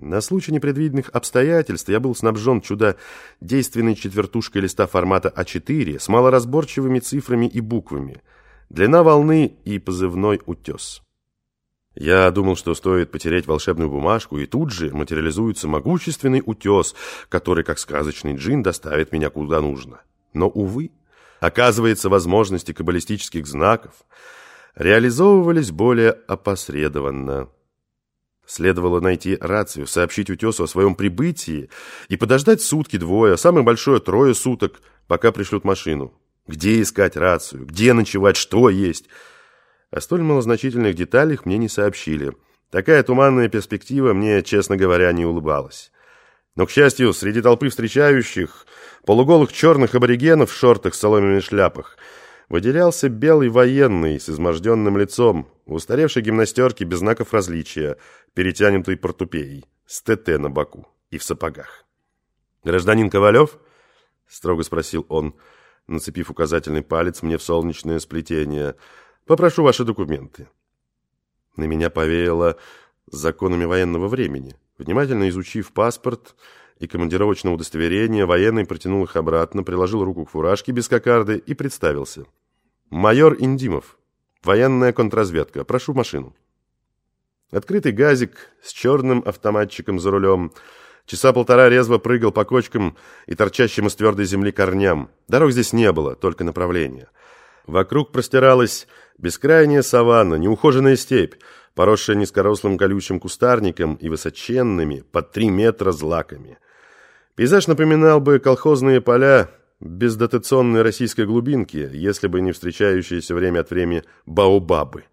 На случай непредвиденных обстоятельств я был снабжен чудодейственной четвертушкой листа формата А4 с малоразборчивыми цифрами и буквами, длина волны и позывной «Утес». Я думал, что стоит потерять волшебную бумажку, и тут же материализуется могущественный утес, который, как сказочный джин, доставит меня куда нужно. Но, увы, оказывается, возможности каббалистических знаков реализовывались более опосредованно. Следовало найти рацию, сообщить утесу о своем прибытии и подождать сутки-двое, самое большое трое суток, пока пришлют машину. Где искать рацию, где ночевать, что есть – о столь малозначительных деталях мне не сообщили. Такая туманная перспектива мне, честно говоря, не улыбалась. Но, к счастью, среди толпы встречающих, полуголых черных аборигенов в шортах с соломенных шляпах, выделялся белый военный с изможденным лицом, в устаревшей гимнастерке без знаков различия, перетянутой портупеей, с ТТ на боку и в сапогах. «Гражданин Ковалев?» — строго спросил он, нацепив указательный палец мне в солнечное сплетение — Попрошу ваши документы». На меня повеяло законами военного времени. Внимательно изучив паспорт и командировочное удостоверение, военный протянул их обратно, приложил руку к фуражке без кокарды и представился. «Майор Индимов. Военная контрразведка. Прошу машину». Открытый газик с черным автоматчиком за рулем. Часа полтора резво прыгал по кочкам и торчащим из твердой земли корням. Дорог здесь не было, только направление. Вокруг простиралась бескрайняя саванна, неухоженная степь, поросшая низкорослым колючим кустарником и высоченными, под три метра злаками. Пейзаж напоминал бы колхозные поля без дотационной российской глубинки, если бы не встречающиеся время от времени баобабы,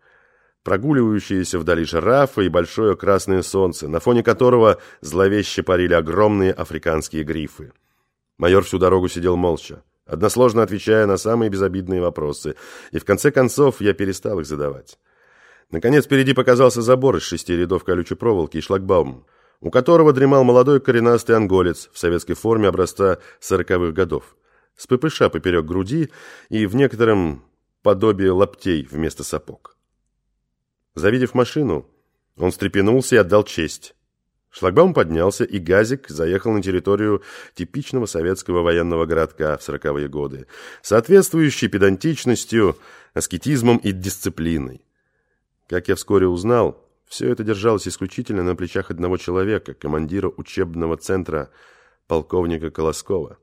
прогуливающиеся вдали жирафы и большое красное солнце, на фоне которого зловеще парили огромные африканские грифы. Майор всю дорогу сидел молча односложно отвечая на самые безобидные вопросы, и в конце концов я перестал их задавать. Наконец впереди показался забор из шести рядов колючей проволоки и шлагбаум, у которого дремал молодой коренастый анголец в советской форме образца сороковых годов, с ППШ поперек груди и в некотором подобии лаптей вместо сапог. Завидев машину, он встрепенулся и отдал честь. Шлагбаум поднялся, и газик заехал на территорию типичного советского военного городка в сороковые годы, соответствующей педантичностью, аскетизмом и дисциплиной. Как я вскоре узнал, все это держалось исключительно на плечах одного человека, командира учебного центра полковника Колоскова.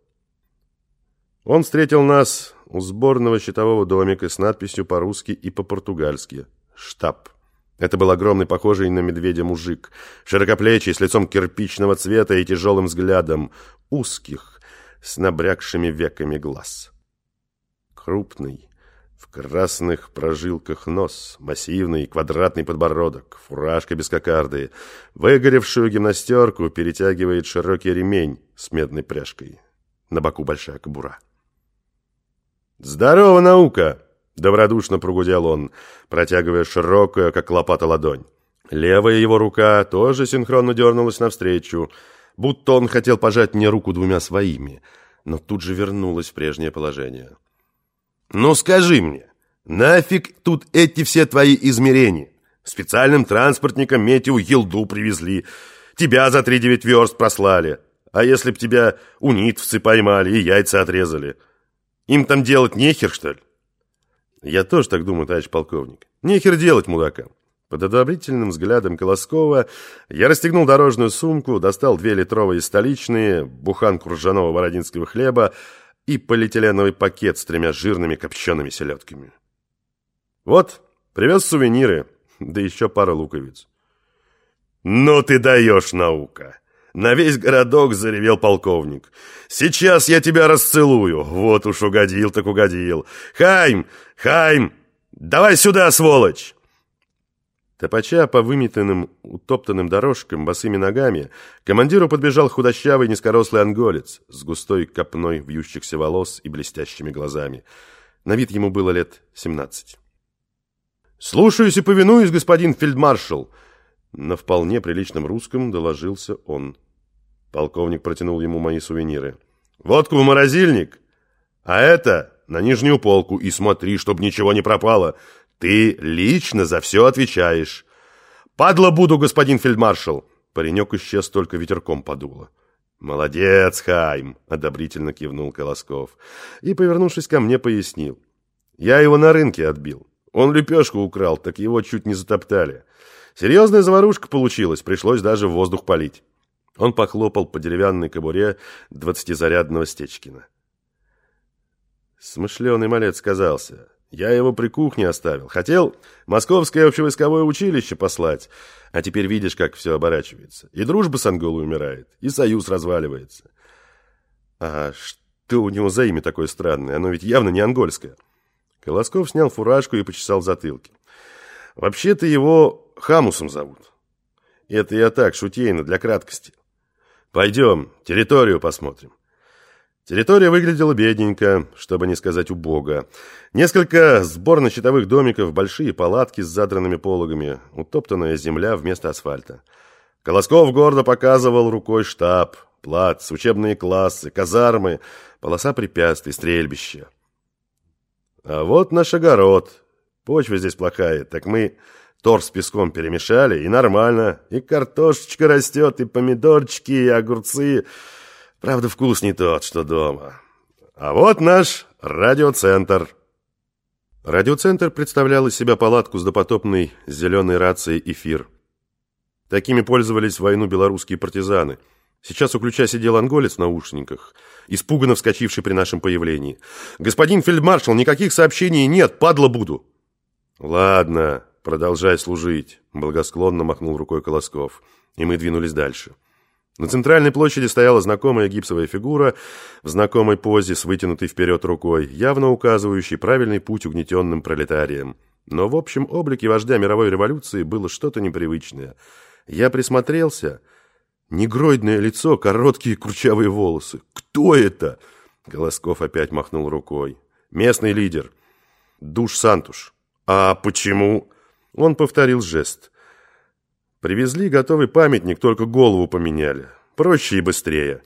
Он встретил нас у сборного щитового домика с надписью по-русски и по-португальски «Штаб». Это был огромный, похожий на медведя мужик, широкоплечий, с лицом кирпичного цвета и тяжелым взглядом, узких, с набрякшими веками глаз. Крупный, в красных прожилках нос, массивный квадратный подбородок, фуражка без кокарды, выгоревшую гимнастерку перетягивает широкий ремень с медной пряжкой. На боку большая кобура. «Здорово, наука!» Добродушно прогудел он, протягивая широкую, как лопата, ладонь. Левая его рука тоже синхронно дернулась навстречу, будто он хотел пожать мне руку двумя своими, но тут же вернулась в прежнее положение. «Ну скажи мне, нафиг тут эти все твои измерения? Специальным транспортником метью елду привезли, тебя за три девять верст прослали, а если б тебя у нитвцы поймали и яйца отрезали? Им там делать нехер, что ли?» Я тоже так думаю, товарищ полковник. Нехер делать мудакам. Под одобрительным взглядом Колоскова я расстегнул дорожную сумку, достал две литровые столичные, буханку ржаного бородинского хлеба и полиэтиленовый пакет с тремя жирными копчеными селедками. Вот, привез сувениры, да еще пара луковиц. «Ну ты даешь, наука!» На весь городок заревел полковник. «Сейчас я тебя расцелую!» Вот уж угодил так угодил. «Хайм! Хайм! Давай сюда, сволочь!» Топача по выметенным, утоптанным дорожкам босыми ногами, командиру подбежал худощавый низкорослый анголец с густой копной вьющихся волос и блестящими глазами. На вид ему было лет семнадцать. «Слушаюсь и повинуюсь, господин фельдмаршал!» На вполне приличном русском доложился он. Полковник протянул ему мои сувениры. «Водку в морозильник, а это на нижнюю полку, и смотри, чтобы ничего не пропало. Ты лично за все отвечаешь». «Падла буду, господин фельдмаршал!» Паренек исчез, только ветерком подуло. «Молодец, Хайм!» — одобрительно кивнул Колосков. И, повернувшись ко мне, пояснил. «Я его на рынке отбил. Он лепешку украл, так его чуть не затоптали. Серьезная заварушка получилась, пришлось даже воздух палить». Он похлопал по деревянной кобуре двадцатизарядного Стечкина. Смышленый малец сказался. Я его при кухне оставил. Хотел Московское общевойсковое училище послать. А теперь видишь, как все оборачивается. И дружба с Анголой умирает, и союз разваливается. А что у него за имя такое странное? Оно ведь явно не ангольское. Колосков снял фуражку и почесал затылки. Вообще-то его Хамусом зовут. Это я так, шутейно, для краткости. Пойдем, территорию посмотрим. Территория выглядела бедненько, чтобы не сказать убого. Несколько сборно-щитовых домиков, большие палатки с задранными пологами, утоптанная земля вместо асфальта. Колосков гордо показывал рукой штаб, плац, учебные классы, казармы, полоса препятствий, стрельбище. А вот наш огород. Почва здесь плохая, так мы торф с песком перемешали, и нормально. И картошечка растет, и помидорчики, и огурцы... Правда, вкус не тот, что дома. А вот наш радиоцентр. Радиоцентр представлял из себя палатку с допотопной зеленой рацией «Эфир». Такими пользовались в войну белорусские партизаны. Сейчас у ключа сидел анголец в наушниках, испуганно вскочивший при нашем появлении. «Господин фельдмаршал, никаких сообщений нет, падла буду!» «Ладно, продолжай служить», — благосклонно махнул рукой Колосков, и мы двинулись дальше. На центральной площади стояла знакомая гипсовая фигура в знакомой позе с вытянутой вперед рукой, явно указывающей правильный путь угнетенным пролетариям. Но в общем облике вождя мировой революции было что-то непривычное. Я присмотрелся. Негроидное лицо, короткие курчавые волосы. «Кто это?» Голосков опять махнул рукой. «Местный лидер. Душ Сантуш». «А почему?» Он повторил жест. Привезли готовый памятник, только голову поменяли. Проще и быстрее.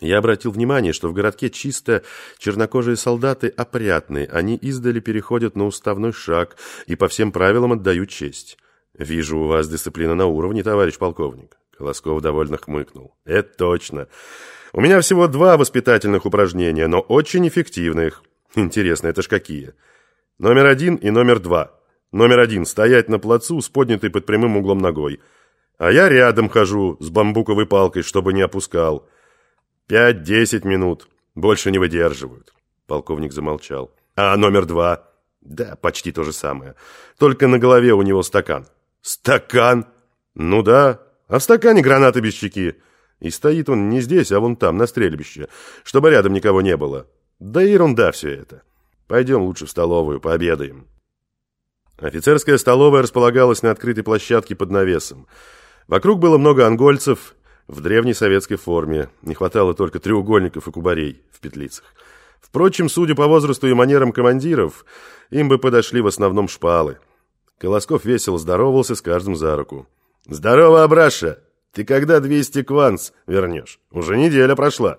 Я обратил внимание, что в городке чисто чернокожие солдаты опрятные. Они издали переходят на уставной шаг и по всем правилам отдают честь. «Вижу, у вас дисциплина на уровне, товарищ полковник». Колосков довольно хмыкнул. «Это точно. У меня всего два воспитательных упражнения, но очень эффективных. Интересно, это ж какие? Номер один и номер два». Номер один – стоять на плацу с поднятой под прямым углом ногой. А я рядом хожу с бамбуковой палкой, чтобы не опускал. Пять-десять минут. Больше не выдерживают. Полковник замолчал. А номер два? Да, почти то же самое. Только на голове у него стакан. Стакан? Ну да. А в стакане гранаты без чеки. И стоит он не здесь, а вон там, на стрельбище, чтобы рядом никого не было. Да ерунда все это. Пойдем лучше в столовую, пообедаем. Офицерская столовая располагалась на открытой площадке под навесом. Вокруг было много ангольцев в древней советской форме. Не хватало только треугольников и кубарей в петлицах. Впрочем, судя по возрасту и манерам командиров, им бы подошли в основном шпалы. Колосков весело здоровался с каждым за руку. «Здорово, Абраша! Ты когда 200 кванс вернешь? Уже неделя прошла».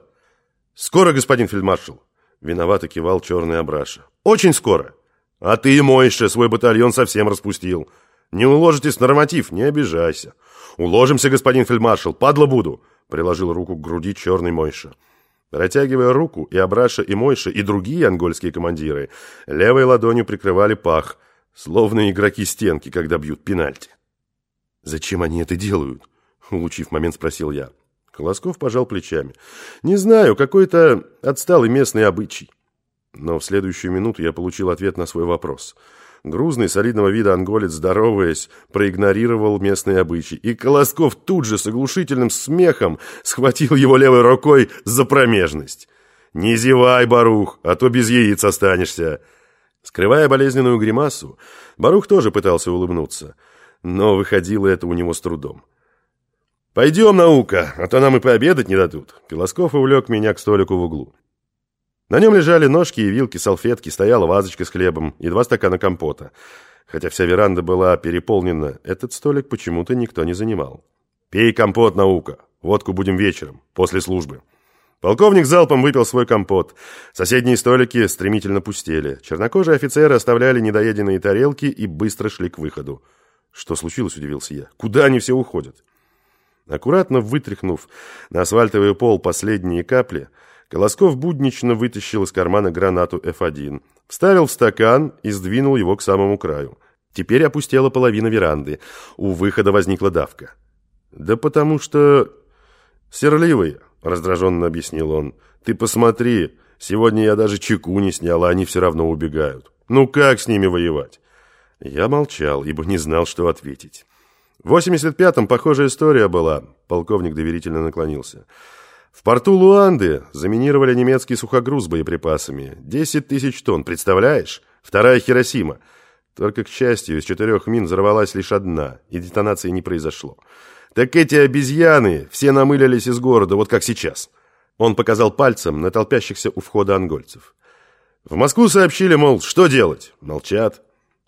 «Скоро, господин фельдмаршал!» Виновато кивал черный Абраша. «Очень скоро!» А ты, Мойша, свой батальон совсем распустил. Не уложитесь норматив, не обижайся. Уложимся, господин фельдмаршал, падла буду, приложил руку к груди черный Мойша. Протягивая руку, и Абраша, и Мойша, и другие ангольские командиры левой ладонью прикрывали пах, словно игроки стенки, когда бьют пенальти. «Зачем они это делают?» — улучив момент, спросил я. Колосков пожал плечами. «Не знаю, какой-то отсталый местный обычай. Но в следующую минуту я получил ответ на свой вопрос. Грузный, солидного вида анголец, здороваясь, проигнорировал местные обычаи, и Колосков тут же с оглушительным смехом схватил его левой рукой за промежность. «Не зевай, Барух, а то без яиц останешься!» Скрывая болезненную гримасу, Барух тоже пытался улыбнуться, но выходило это у него с трудом. «Пойдем, наука, а то нам и пообедать не дадут!» Колосков увлек меня к столику в углу. На нем лежали ножки и вилки, салфетки, стояла вазочка с хлебом и два стакана компота. Хотя вся веранда была переполнена, этот столик почему-то никто не занимал. «Пей компот, наука. Водку будем вечером, после службы». Полковник залпом выпил свой компот. Соседние столики стремительно пустели. Чернокожие офицеры оставляли недоеденные тарелки и быстро шли к выходу. «Что случилось?» – удивился я. «Куда они все уходят?» Аккуратно вытряхнув на асфальтовый пол последние капли, Колосков буднично вытащил из кармана гранату F1, вставил в стакан и сдвинул его к самому краю. Теперь опустела половина веранды. У выхода возникла давка. «Да потому что...» «Серливые», — раздраженно объяснил он. «Ты посмотри, сегодня я даже чеку не снял, а они все равно убегают. Ну как с ними воевать?» Я молчал, ибо не знал, что ответить. В 85-м похожая история была. Полковник доверительно наклонился. В порту Луанды заминировали немецкий сухогруз с боеприпасами. 10 тысяч тонн, представляешь? Вторая Хиросима. Только, к счастью, из четырех мин взорвалась лишь одна, и детонации не произошло. Так эти обезьяны все намылились из города, вот как сейчас. Он показал пальцем на толпящихся у входа ангольцев. В Москву сообщили, мол, что делать? Молчат.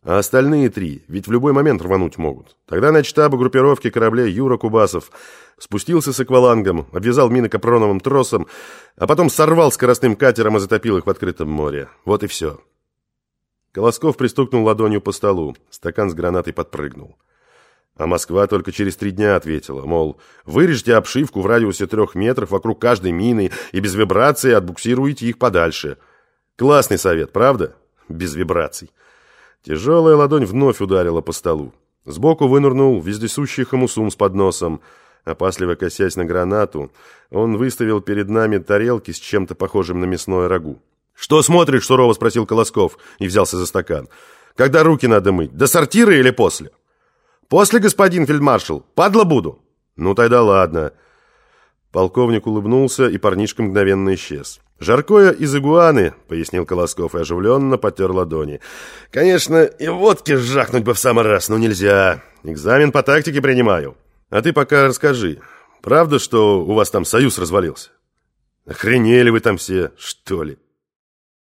А остальные три ведь в любой момент рвануть могут. Тогда на штаба группировки кораблей Юра Кубасов спустился с аквалангом, обвязал мины капроновым тросом, а потом сорвал скоростным катером и затопил их в открытом море. Вот и все. Колосков пристукнул ладонью по столу. Стакан с гранатой подпрыгнул. А Москва только через три дня ответила, мол, вырежьте обшивку в радиусе трех метров вокруг каждой мины и без вибрации отбуксируйте их подальше. Классный совет, правда? Без вибраций. Тяжелая ладонь вновь ударила по столу. Сбоку вынырнул вездесущий хамусум с подносом. Опасливо косясь на гранату, он выставил перед нами тарелки с чем-то похожим на мясное рагу. «Что смотришь?» – сурово спросил Колосков и взялся за стакан. «Когда руки надо мыть? До сортира или после?» «После, господин фельдмаршал. Падла буду». «Ну тогда ладно». Полковник улыбнулся, и парнишка мгновенно исчез. «Жаркое из игуаны», — пояснил Колосков и оживленно потер ладони. «Конечно, и водки жахнуть бы в самый раз, но нельзя. Экзамен по тактике принимаю. А ты пока расскажи, правда, что у вас там союз развалился? Охренели вы там все, что ли?»